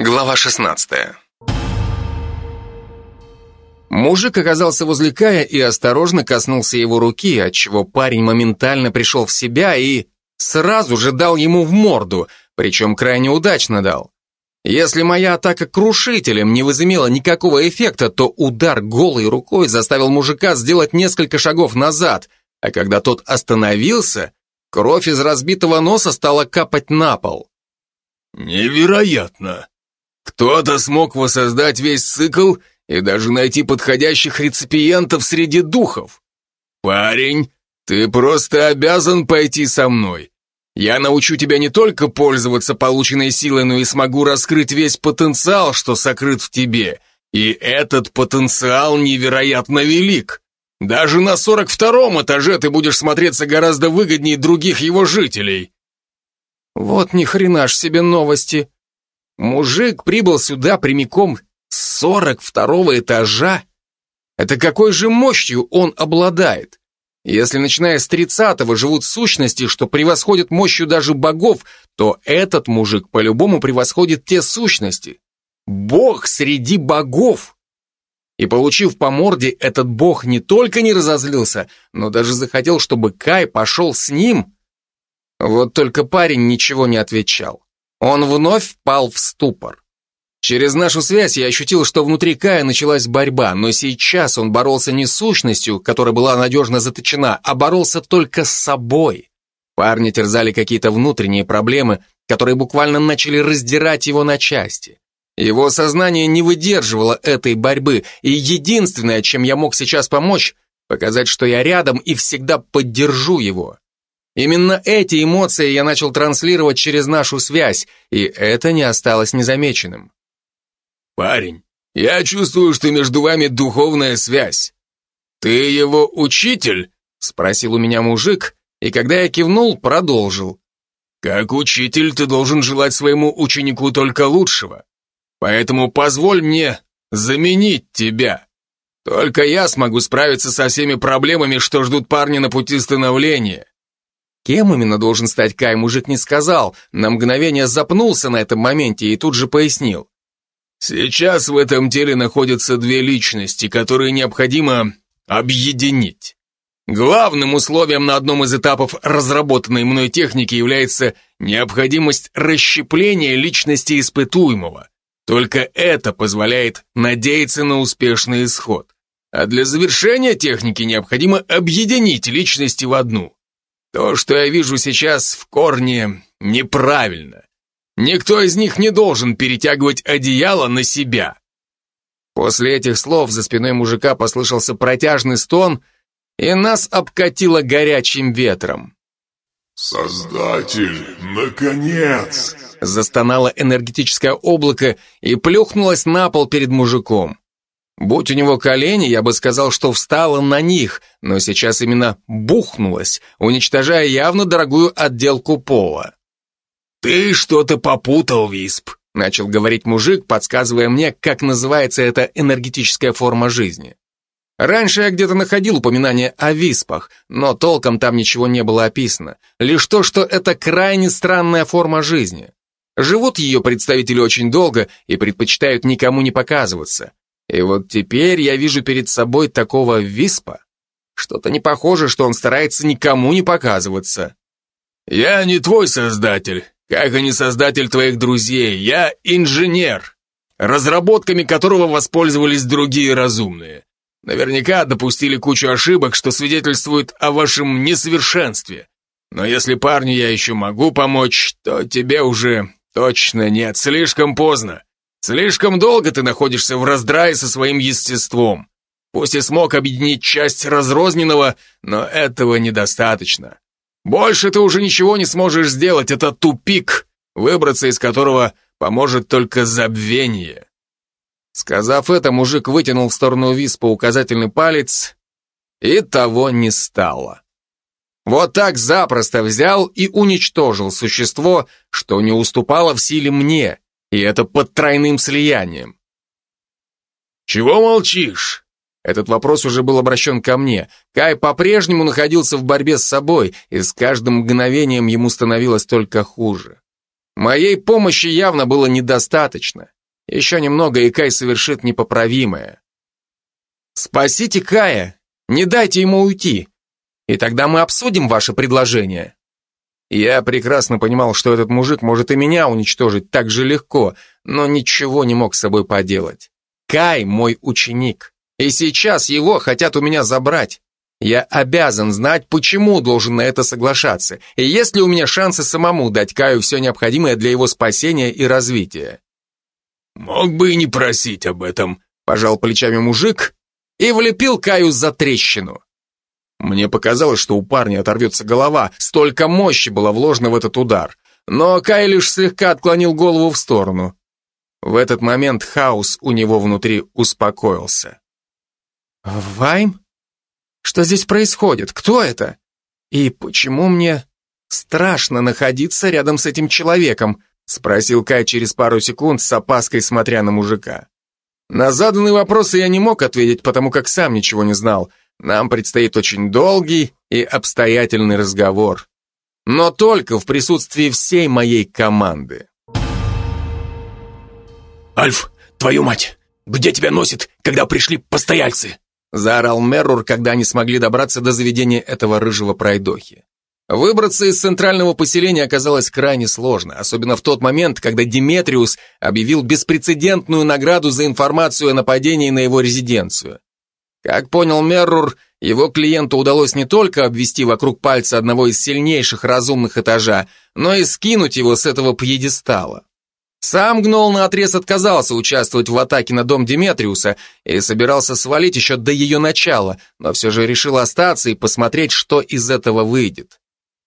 Глава 16 Мужик оказался возле Кая и осторожно коснулся его руки, отчего парень моментально пришел в себя и сразу же дал ему в морду, причем крайне удачно дал. Если моя атака крушителем не возымела никакого эффекта, то удар голой рукой заставил мужика сделать несколько шагов назад, а когда тот остановился, кровь из разбитого носа стала капать на пол. «Невероятно! Кто-то смог воссоздать весь цикл и даже найти подходящих реципиентов среди духов. Парень, ты просто обязан пойти со мной. Я научу тебя не только пользоваться полученной силой, но и смогу раскрыть весь потенциал, что сокрыт в тебе. И этот потенциал невероятно велик. Даже на 42-м этаже ты будешь смотреться гораздо выгоднее других его жителей. Вот ни хрена ж себе новости. Мужик прибыл сюда прямиком с 42 этажа. Это какой же мощью он обладает? Если начиная с 30-го живут сущности, что превосходят мощью даже богов, то этот мужик по-любому превосходит те сущности. Бог среди богов. И получив по морде, этот бог не только не разозлился, но даже захотел, чтобы Кай пошел с ним. Вот только парень ничего не отвечал. Он вновь впал в ступор. Через нашу связь я ощутил, что внутри Кая началась борьба, но сейчас он боролся не с сущностью, которая была надежно заточена, а боролся только с собой. Парни терзали какие-то внутренние проблемы, которые буквально начали раздирать его на части. Его сознание не выдерживало этой борьбы, и единственное, чем я мог сейчас помочь, показать, что я рядом и всегда поддержу его. Именно эти эмоции я начал транслировать через нашу связь, и это не осталось незамеченным. «Парень, я чувствую, что между вами духовная связь. Ты его учитель?» — спросил у меня мужик, и когда я кивнул, продолжил. «Как учитель ты должен желать своему ученику только лучшего. Поэтому позволь мне заменить тебя. Только я смогу справиться со всеми проблемами, что ждут парня на пути становления. Кем именно должен стать Кай, мужик не сказал, на мгновение запнулся на этом моменте и тут же пояснил. Сейчас в этом теле находятся две личности, которые необходимо объединить. Главным условием на одном из этапов разработанной мной техники является необходимость расщепления личности испытуемого. Только это позволяет надеяться на успешный исход. А для завершения техники необходимо объединить личности в одну. То, что я вижу сейчас в корне, неправильно. Никто из них не должен перетягивать одеяло на себя. После этих слов за спиной мужика послышался протяжный стон, и нас обкатило горячим ветром. «Создатель, наконец!» Застонало энергетическое облако и плюхнулось на пол перед мужиком. Будь у него колени, я бы сказал, что встала на них, но сейчас именно бухнулась, уничтожая явно дорогую отделку пола. «Ты что-то попутал, Висп», — начал говорить мужик, подсказывая мне, как называется эта энергетическая форма жизни. Раньше я где-то находил упоминание о виспах, но толком там ничего не было описано. Лишь то, что это крайне странная форма жизни. Живут ее представители очень долго и предпочитают никому не показываться. И вот теперь я вижу перед собой такого виспа. Что-то не похоже, что он старается никому не показываться. «Я не твой создатель, как и не создатель твоих друзей. Я инженер, разработками которого воспользовались другие разумные. Наверняка допустили кучу ошибок, что свидетельствует о вашем несовершенстве. Но если парню я еще могу помочь, то тебе уже точно нет, слишком поздно. Слишком долго ты находишься в раздрае со своим естеством. Пусть и смог объединить часть разрозненного, но этого недостаточно. Больше ты уже ничего не сможешь сделать, это тупик, выбраться из которого поможет только забвение. Сказав это, мужик вытянул в сторону Виспа указательный палец, и того не стало. Вот так запросто взял и уничтожил существо, что не уступало в силе мне, и это под тройным слиянием. «Чего молчишь?» Этот вопрос уже был обращен ко мне. Кай по-прежнему находился в борьбе с собой, и с каждым мгновением ему становилось только хуже. Моей помощи явно было недостаточно. Еще немного, и Кай совершит непоправимое. Спасите Кая, не дайте ему уйти, и тогда мы обсудим ваше предложение. Я прекрасно понимал, что этот мужик может и меня уничтожить так же легко, но ничего не мог с собой поделать. Кай мой ученик, и сейчас его хотят у меня забрать. Я обязан знать, почему должен на это соглашаться, и есть ли у меня шансы самому дать Каю все необходимое для его спасения и развития. «Мог бы и не просить об этом», — пожал плечами мужик и влепил Каю за трещину. Мне показалось, что у парня оторвется голова, столько мощи было вложено в этот удар. Но Кай лишь слегка отклонил голову в сторону. В этот момент хаос у него внутри успокоился. «Вайм? Что здесь происходит? Кто это? И почему мне страшно находиться рядом с этим человеком?» спросил Кай через пару секунд с опаской смотря на мужика. На заданные вопросы я не мог ответить, потому как сам ничего не знал, нам предстоит очень долгий и обстоятельный разговор. Но только в присутствии всей моей команды. «Альф, твою мать! Где тебя носит, когда пришли постояльцы?» Заорал Меррур, когда они смогли добраться до заведения этого рыжего пройдохи. Выбраться из центрального поселения оказалось крайне сложно, особенно в тот момент, когда Диметриус объявил беспрецедентную награду за информацию о нападении на его резиденцию. Как понял Меррур, его клиенту удалось не только обвести вокруг пальца одного из сильнейших разумных этажа, но и скинуть его с этого пьедестала. Сам Гнол наотрез отказался участвовать в атаке на дом Диметриуса и собирался свалить еще до ее начала, но все же решил остаться и посмотреть, что из этого выйдет.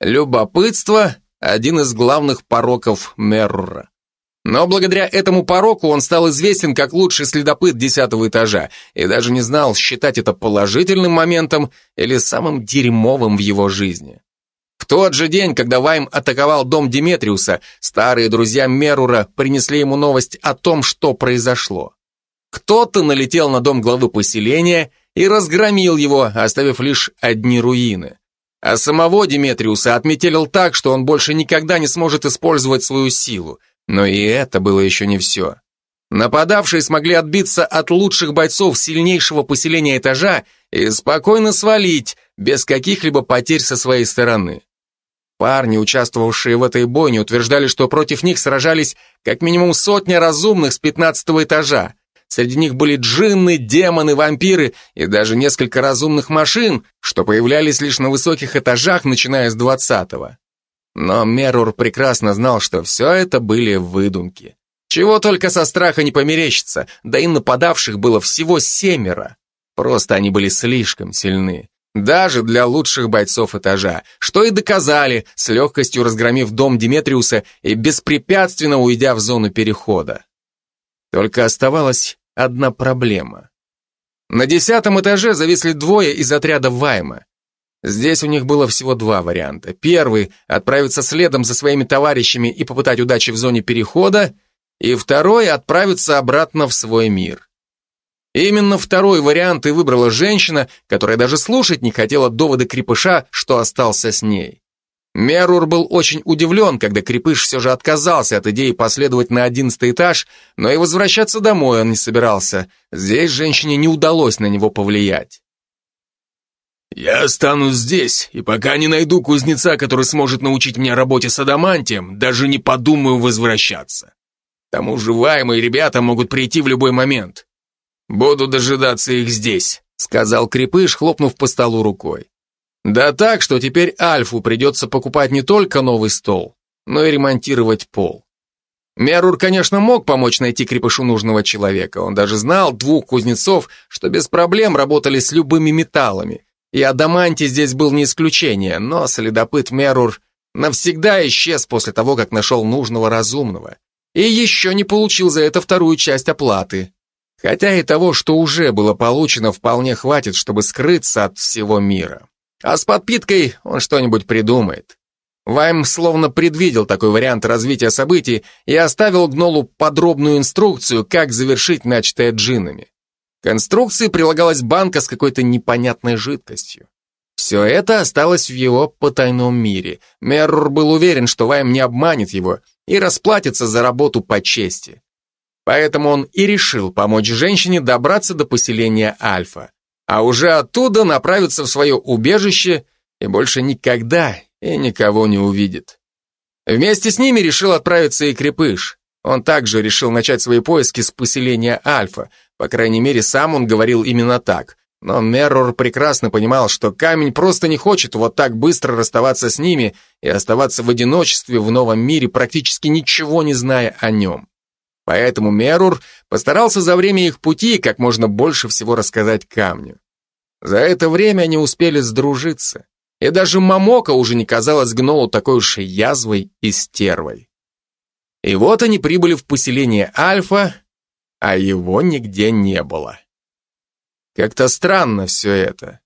Любопытство – один из главных пороков Меррура. Но благодаря этому пороку он стал известен как лучший следопыт десятого этажа и даже не знал, считать это положительным моментом или самым дерьмовым в его жизни. В тот же день, когда Вайм атаковал дом Диметриуса, старые друзья Мерура принесли ему новость о том, что произошло. Кто-то налетел на дом главы поселения и разгромил его, оставив лишь одни руины. А самого Диметриуса отметелил так, что он больше никогда не сможет использовать свою силу, но и это было еще не все. Нападавшие смогли отбиться от лучших бойцов сильнейшего поселения этажа и спокойно свалить, без каких-либо потерь со своей стороны. Парни, участвовавшие в этой бойне, утверждали, что против них сражались как минимум сотня разумных с пятнадцатого этажа. Среди них были джинны, демоны, вампиры и даже несколько разумных машин, что появлялись лишь на высоких этажах, начиная с двадцатого. Но Мерур прекрасно знал, что все это были выдумки. Чего только со страха не померещится, да и нападавших было всего семеро. Просто они были слишком сильны. Даже для лучших бойцов этажа, что и доказали, с легкостью разгромив дом Диметриуса и беспрепятственно уйдя в зону перехода. Только оставалась одна проблема. На десятом этаже зависли двое из отряда Вайма. Здесь у них было всего два варианта. Первый – отправиться следом за своими товарищами и попытать удачи в зоне перехода, и второй – отправиться обратно в свой мир. Именно второй вариант и выбрала женщина, которая даже слушать не хотела доводы крепыша, что остался с ней. Мерур был очень удивлен, когда крепыш все же отказался от идеи последовать на одиннадцатый этаж, но и возвращаться домой он не собирался. Здесь женщине не удалось на него повлиять. «Я останусь здесь, и пока не найду кузнеца, который сможет научить меня работе с адамантием, даже не подумаю возвращаться. К тому же ваемые ребята могут прийти в любой момент. Буду дожидаться их здесь», — сказал Крепыш, хлопнув по столу рукой. Да так, что теперь Альфу придется покупать не только новый стол, но и ремонтировать пол. Мерур, конечно, мог помочь найти крепышу нужного человека. Он даже знал двух кузнецов, что без проблем работали с любыми металлами, и Адаманти здесь был не исключение, но следопыт Мерур навсегда исчез после того, как нашел нужного разумного. И еще не получил за это вторую часть оплаты. Хотя и того, что уже было получено, вполне хватит, чтобы скрыться от всего мира. А с подпиткой он что-нибудь придумает. Вайм словно предвидел такой вариант развития событий и оставил Гнолу подробную инструкцию, как завершить начатое джинами. К инструкции прилагалась банка с какой-то непонятной жидкостью. Все это осталось в его потайном мире. Меррур был уверен, что Вайм не обманет его, и расплатится за работу по чести. Поэтому он и решил помочь женщине добраться до поселения Альфа, а уже оттуда направиться в свое убежище и больше никогда и никого не увидит. Вместе с ними решил отправиться и Крепыш. Он также решил начать свои поиски с поселения Альфа, по крайней мере, сам он говорил именно так. Но Меррор прекрасно понимал, что камень просто не хочет вот так быстро расставаться с ними и оставаться в одиночестве в новом мире, практически ничего не зная о нем. Поэтому Мерур постарался за время их пути как можно больше всего рассказать камню. За это время они успели сдружиться, и даже Мамока уже не казалась гнолу такой уж язвой и стервой. И вот они прибыли в поселение Альфа, а его нигде не было. Как-то странно все это.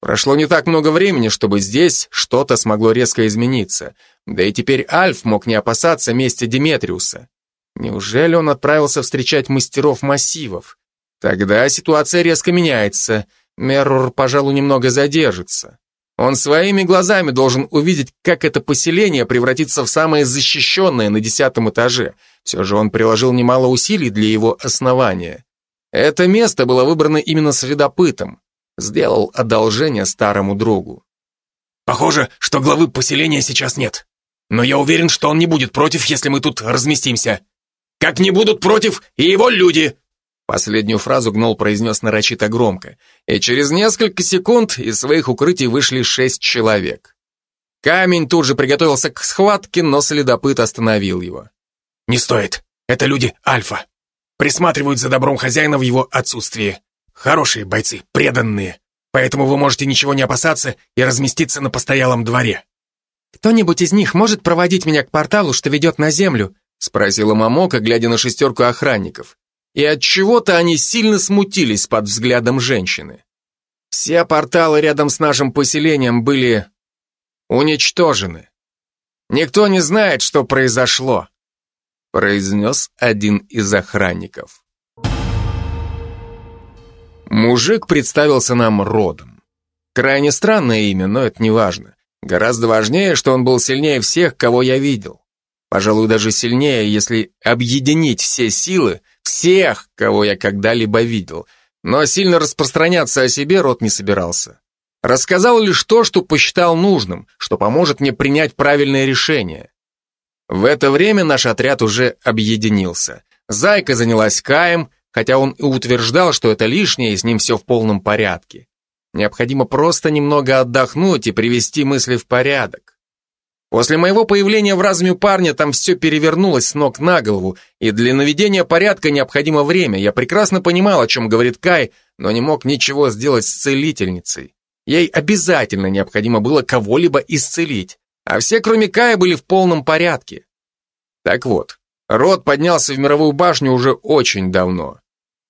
Прошло не так много времени, чтобы здесь что-то смогло резко измениться. Да и теперь Альф мог не опасаться мести Диметриуса. Неужели он отправился встречать мастеров массивов? Тогда ситуация резко меняется. Меррор, пожалуй, немного задержится. Он своими глазами должен увидеть, как это поселение превратится в самое защищенное на десятом этаже. Все же он приложил немало усилий для его основания. Это место было выбрано именно следопытом. Сделал одолжение старому другу. Похоже, что главы поселения сейчас нет. Но я уверен, что он не будет против, если мы тут разместимся. Как не будут против и его люди!» Последнюю фразу Гнол произнес нарочито громко, и через несколько секунд из своих укрытий вышли шесть человек. Камень тут же приготовился к схватке, но следопыт остановил его. «Не стоит. Это люди Альфа присматривают за добром хозяина в его отсутствии. Хорошие бойцы, преданные. Поэтому вы можете ничего не опасаться и разместиться на постоялом дворе. «Кто-нибудь из них может проводить меня к порталу, что ведет на землю?» спросила Мамока, глядя на шестерку охранников. И от чего то они сильно смутились под взглядом женщины. Все порталы рядом с нашим поселением были уничтожены. Никто не знает, что произошло произнес один из охранников. Мужик представился нам родом. Крайне странное имя, но это не важно. Гораздо важнее, что он был сильнее всех, кого я видел. Пожалуй, даже сильнее, если объединить все силы всех, кого я когда-либо видел. Но сильно распространяться о себе род не собирался. Рассказал лишь то, что посчитал нужным, что поможет мне принять правильное решение. В это время наш отряд уже объединился. Зайка занялась Каем, хотя он и утверждал, что это лишнее, и с ним все в полном порядке. Необходимо просто немного отдохнуть и привести мысли в порядок. После моего появления в разуме парня там все перевернулось с ног на голову, и для наведения порядка необходимо время. Я прекрасно понимал, о чем говорит Кай, но не мог ничего сделать с целительницей. Ей обязательно необходимо было кого-либо исцелить а все, кроме Кая, были в полном порядке. Так вот, род поднялся в мировую башню уже очень давно.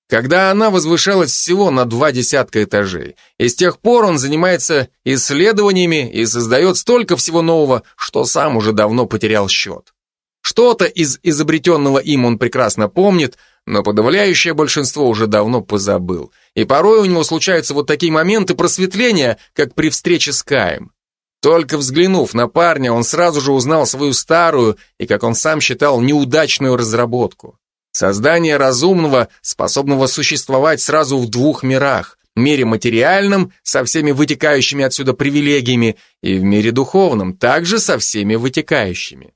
Когда она возвышалась всего на два десятка этажей, и с тех пор он занимается исследованиями и создает столько всего нового, что сам уже давно потерял счет. Что-то из изобретенного им он прекрасно помнит, но подавляющее большинство уже давно позабыл. И порой у него случаются вот такие моменты просветления, как при встрече с Каем. Только взглянув на парня, он сразу же узнал свою старую и, как он сам считал, неудачную разработку. Создание разумного, способного существовать сразу в двух мирах. Мире материальном, со всеми вытекающими отсюда привилегиями, и в мире духовном, также со всеми вытекающими.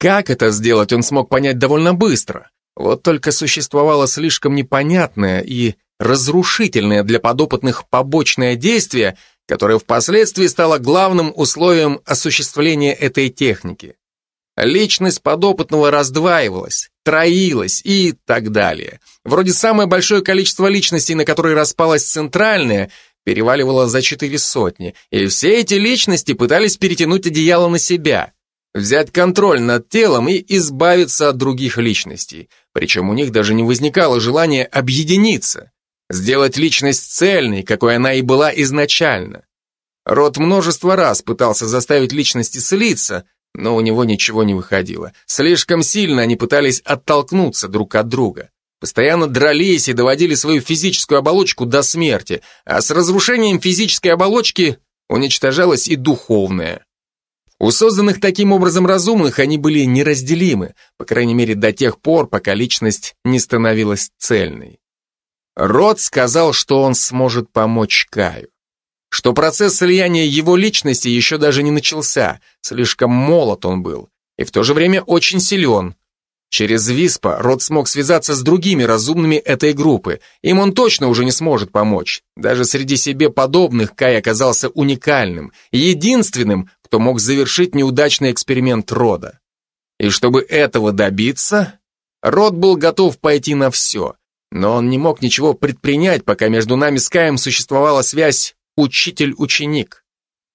Как это сделать, он смог понять довольно быстро. Вот только существовало слишком непонятное и разрушительное для подопытных побочное действие – которое впоследствии стало главным условием осуществления этой техники. Личность подопытного раздваивалась, троилась и так далее. Вроде самое большое количество личностей, на которые распалась центральная, переваливало за четыре сотни, и все эти личности пытались перетянуть одеяло на себя, взять контроль над телом и избавиться от других личностей. Причем у них даже не возникало желания объединиться сделать личность цельной, какой она и была изначально. Род множество раз пытался заставить личность исцелиться, но у него ничего не выходило. Слишком сильно они пытались оттолкнуться друг от друга. Постоянно дрались и доводили свою физическую оболочку до смерти, а с разрушением физической оболочки уничтожалась и духовная. У созданных таким образом разумных они были неразделимы, по крайней мере до тех пор, пока личность не становилась цельной. Род сказал, что он сможет помочь Каю. Что процесс слияния его личности еще даже не начался, слишком молод он был, и в то же время очень силен. Через Виспа Род смог связаться с другими разумными этой группы. Им он точно уже не сможет помочь. Даже среди себе подобных Кай оказался уникальным, единственным, кто мог завершить неудачный эксперимент Рода. И чтобы этого добиться, Род был готов пойти на все, но он не мог ничего предпринять, пока между нами с Каем существовала связь учитель-ученик.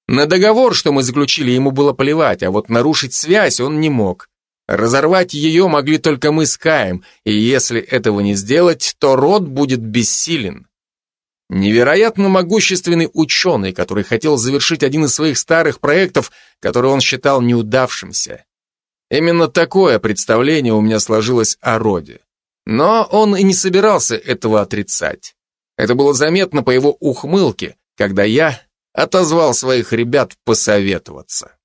На договор, что мы заключили, ему было плевать, а вот нарушить связь он не мог. Разорвать ее могли только мы с Каем, и если этого не сделать, то род будет бессилен. Невероятно могущественный ученый, который хотел завершить один из своих старых проектов, который он считал неудавшимся. Именно такое представление у меня сложилось о роде. Но он и не собирался этого отрицать. Это было заметно по его ухмылке, когда я отозвал своих ребят посоветоваться.